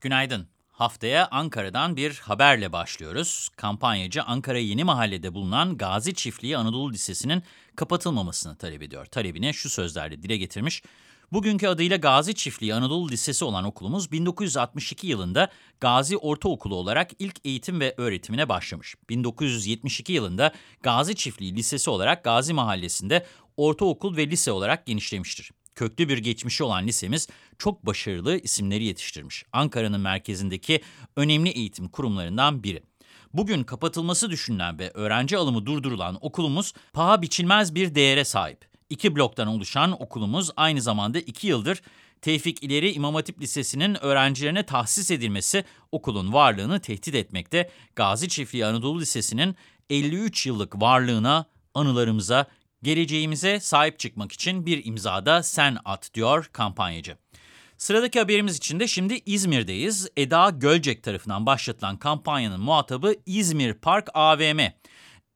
Günaydın. Haftaya Ankara'dan bir haberle başlıyoruz. Kampanyacı Ankara Yeni Mahalle'de bulunan Gazi Çiftliği Anadolu Lisesi'nin kapatılmamasını talep ediyor. Talebini şu sözlerle dile getirmiş. Bugünkü adıyla Gazi Çiftliği Anadolu Lisesi olan okulumuz 1962 yılında Gazi Ortaokulu olarak ilk eğitim ve öğretimine başlamış. 1972 yılında Gazi Çiftliği Lisesi olarak Gazi Mahallesi'nde ortaokul ve lise olarak genişlemiştir. Köklü bir geçmişi olan lisemiz çok başarılı isimleri yetiştirmiş. Ankara'nın merkezindeki önemli eğitim kurumlarından biri. Bugün kapatılması düşünülen ve öğrenci alımı durdurulan okulumuz paha biçilmez bir değere sahip. İki bloktan oluşan okulumuz aynı zamanda iki yıldır Tevfik İleri İmam Hatip Lisesi'nin öğrencilerine tahsis edilmesi okulun varlığını tehdit etmekte. Gazi Çiftliği Anadolu Lisesi'nin 53 yıllık varlığına, anılarımıza, geleceğimize sahip çıkmak için bir imzada sen at diyor kampanyacı. Sıradaki haberimiz için de şimdi İzmir'deyiz. Eda Gölcek tarafından başlatılan kampanyanın muhatabı İzmir Park AVM.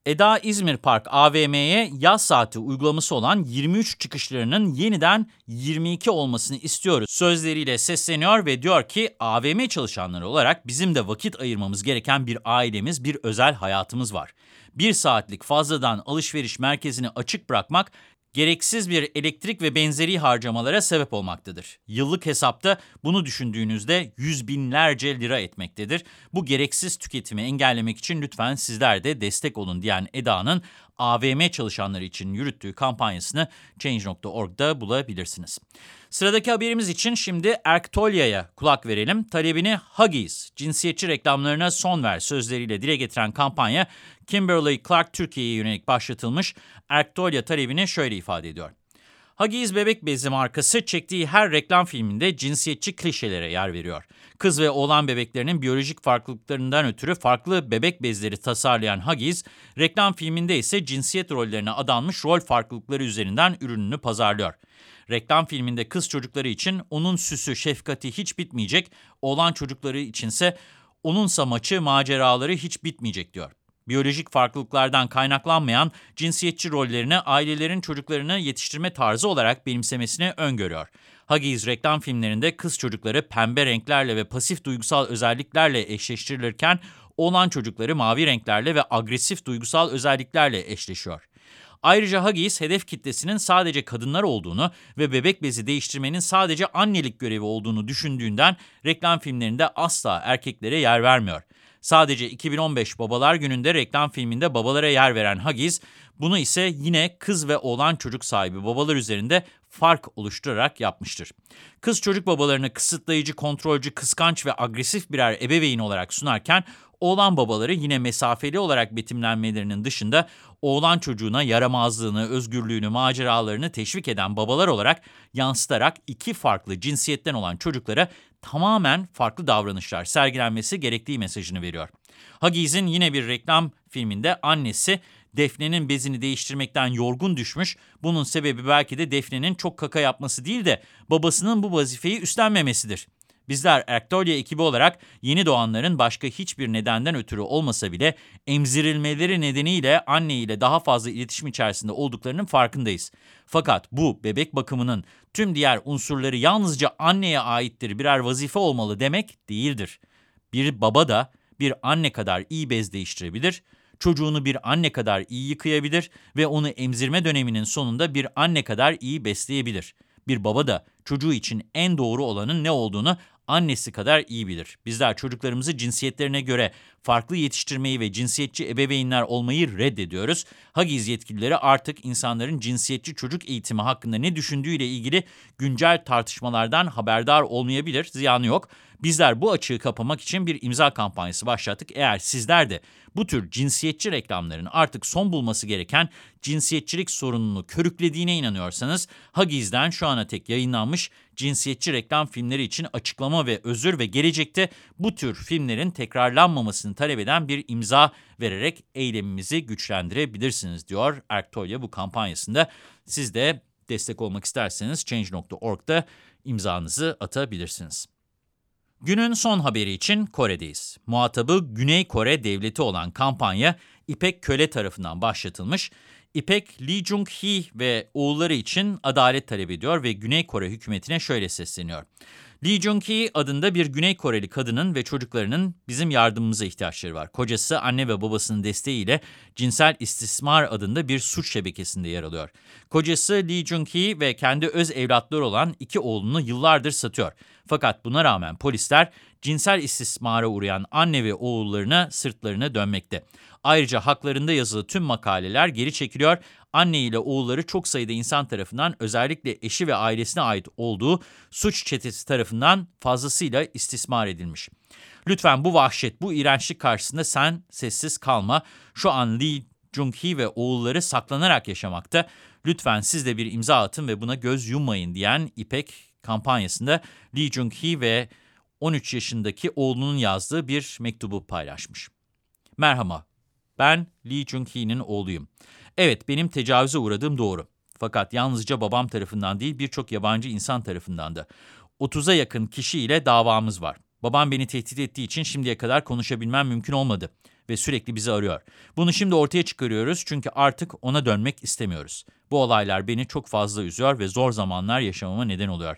Eda İzmir Park AVM'ye yaz saati uygulaması olan 23 çıkışlarının yeniden 22 olmasını istiyoruz. Sözleriyle sesleniyor ve diyor ki AVM çalışanları olarak bizim de vakit ayırmamız gereken bir ailemiz, bir özel hayatımız var. Bir saatlik fazladan alışveriş merkezini açık bırakmak gereksiz bir elektrik ve benzeri harcamalara sebep olmaktadır. Yıllık hesapta bunu düşündüğünüzde yüz binlerce lira etmektedir. Bu gereksiz tüketimi engellemek için lütfen sizler de destek olun diyen Eda'nın AVM çalışanları için yürüttüğü kampanyasını Change.org'da bulabilirsiniz. Sıradaki haberimiz için şimdi Erktolya'ya kulak verelim. Talebini Huggies, cinsiyetçi reklamlarına son ver sözleriyle dile getiren kampanya Kimberly Clark Türkiye'ye yönelik başlatılmış Erktolya talebini şöyle ifade ediyor. Huggies bebek bezi markası çektiği her reklam filminde cinsiyetçi klişelere yer veriyor. Kız ve oğlan bebeklerinin biyolojik farklılıklarından ötürü farklı bebek bezleri tasarlayan Huggies, reklam filminde ise cinsiyet rollerine adanmış rol farklılıkları üzerinden ürününü pazarlıyor. Reklam filminde kız çocukları için onun süsü, şefkati hiç bitmeyecek, oğlan çocukları içinse onunsa maçı, maceraları hiç bitmeyecek diyor. Biyolojik farklılıklardan kaynaklanmayan cinsiyetçi rollerini ailelerin çocuklarını yetiştirme tarzı olarak benimsemesini öngörüyor. Huggies reklam filmlerinde kız çocukları pembe renklerle ve pasif duygusal özelliklerle eşleştirilirken oğlan çocukları mavi renklerle ve agresif duygusal özelliklerle eşleşiyor. Ayrıca Huggies hedef kitlesinin sadece kadınlar olduğunu ve bebek bezi değiştirmenin sadece annelik görevi olduğunu düşündüğünden reklam filmlerinde asla erkeklere yer vermiyor. Sadece 2015 Babalar Günü'nde reklam filminde babalara yer veren Huggies, bunu ise yine kız ve oğlan çocuk sahibi babalar üzerinde fark oluşturarak yapmıştır. Kız çocuk babalarını kısıtlayıcı, kontrolcü, kıskanç ve agresif birer ebeveyn olarak sunarken, oğlan babaları yine mesafeli olarak betimlenmelerinin dışında oğlan çocuğuna yaramazlığını, özgürlüğünü, maceralarını teşvik eden babalar olarak yansıtarak iki farklı cinsiyetten olan çocuklara tamamen farklı davranışlar sergilenmesi gerektiği mesajını veriyor. Huggies'in yine bir reklam filminde annesi Defne'nin bezini değiştirmekten yorgun düşmüş. Bunun sebebi belki de Defne'nin çok kaka yapması değil de babasının bu vazifeyi üstlenmemesidir. Bizler Erktolya ekibi olarak yeni doğanların başka hiçbir nedenden ötürü olmasa bile emzirilmeleri nedeniyle anne ile daha fazla iletişim içerisinde olduklarının farkındayız. Fakat bu bebek bakımının tüm diğer unsurları yalnızca anneye aittir birer vazife olmalı demek değildir. Bir baba da bir anne kadar iyi bez değiştirebilir, çocuğunu bir anne kadar iyi yıkayabilir ve onu emzirme döneminin sonunda bir anne kadar iyi besleyebilir. Bir baba da çocuğu için en doğru olanın ne olduğunu annesi kadar iyi bilir. Bizler çocuklarımızı cinsiyetlerine göre farklı yetiştirmeyi ve cinsiyetçi ebeveynler olmayı reddediyoruz. Hagiz yetkilileri artık insanların cinsiyetçi çocuk eğitimi hakkında ne düşündüğüyle ilgili güncel tartışmalardan haberdar olmayabilir, ziyanı yok. Bizler bu açığı kapamak için bir imza kampanyası başlattık. Eğer sizler de bu tür cinsiyetçi reklamların artık son bulması gereken cinsiyetçilik sorununu körüklediğine inanıyorsanız, Hagiz'den şu ana tek yayınlanmış cinsiyetçi reklam filmleri için açıklama ve özür ve gelecekte bu tür filmlerin tekrarlanmamasını talep eden bir imza vererek eylemimizi güçlendirebilirsiniz diyor Erktoya bu kampanyasında. Siz de destek olmak isterseniz Change.org'da imzanızı atabilirsiniz. Günün son haberi için Kore'deyiz. Muhatabı Güney Kore devleti olan kampanya İpek Köle tarafından başlatılmış. İpek Lee Jung-hee ve oğulları için adalet talep ediyor ve Güney Kore hükümetine şöyle sesleniyor. Lee Jung-hee adında bir Güney Koreli kadının ve çocuklarının bizim yardımımıza ihtiyaçları var. Kocası anne ve babasının desteğiyle cinsel istismar adında bir suç şebekesinde yer alıyor. Kocası Lee Jung-hee ve kendi öz evlatları olan iki oğlunu yıllardır satıyor. Fakat buna rağmen polisler cinsel istismara uğrayan anne ve oğullarına sırtlarına dönmekte. Ayrıca haklarında yazılı tüm makaleler geri çekiliyor. Anne ile oğulları çok sayıda insan tarafından özellikle eşi ve ailesine ait olduğu suç çetesi tarafından fazlasıyla istismar edilmiş. Lütfen bu vahşet, bu iğrençlik karşısında sen sessiz kalma. Şu an Lee Jung-hee ve oğulları saklanarak yaşamakta. Lütfen siz de bir imza atın ve buna göz yummayın diyen İpek kampanyasında Lee Jung-hee ve 13 yaşındaki oğlunun yazdığı bir mektubu paylaşmış. Merhaba, ben Lee Jung-hee'nin oğluyum. Evet, benim tecavüze uğradığım doğru. Fakat yalnızca babam tarafından değil birçok yabancı insan tarafından da. 30'a yakın kişiyle davamız var. Babam beni tehdit ettiği için şimdiye kadar konuşabilmem mümkün olmadı ve sürekli bizi arıyor. Bunu şimdi ortaya çıkarıyoruz çünkü artık ona dönmek istemiyoruz. Bu olaylar beni çok fazla üzüyor ve zor zamanlar yaşamama neden oluyor.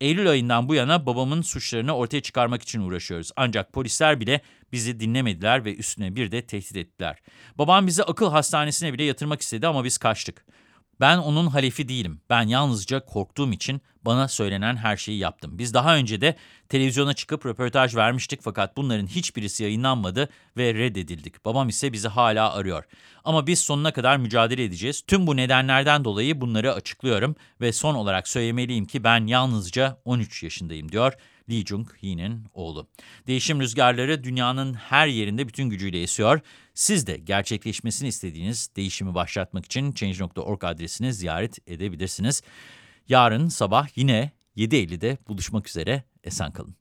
Eylül ayından bu yana babamın suçlarını ortaya çıkarmak için uğraşıyoruz. Ancak polisler bile bizi dinlemediler ve üstüne bir de tehdit ettiler. Babam bizi akıl hastanesine bile yatırmak istedi ama biz kaçtık. Ben onun halefi değilim. Ben yalnızca korktuğum için bana söylenen her şeyi yaptım. Biz daha önce de televizyona çıkıp röportaj vermiştik fakat bunların hiçbirisi yayınlanmadı ve reddedildik. Babam ise bizi hala arıyor. Ama biz sonuna kadar mücadele edeceğiz. Tüm bu nedenlerden dolayı bunları açıklıyorum ve son olarak söylemeliyim ki ben yalnızca 13 yaşındayım diyor Lee Jung-hee'nin oğlu. Değişim rüzgarları dünyanın her yerinde bütün gücüyle esiyor. Siz de gerçekleşmesini istediğiniz değişimi başlatmak için Change.org adresini ziyaret edebilirsiniz. Yarın sabah yine 7.50'de buluşmak üzere. Esen kalın.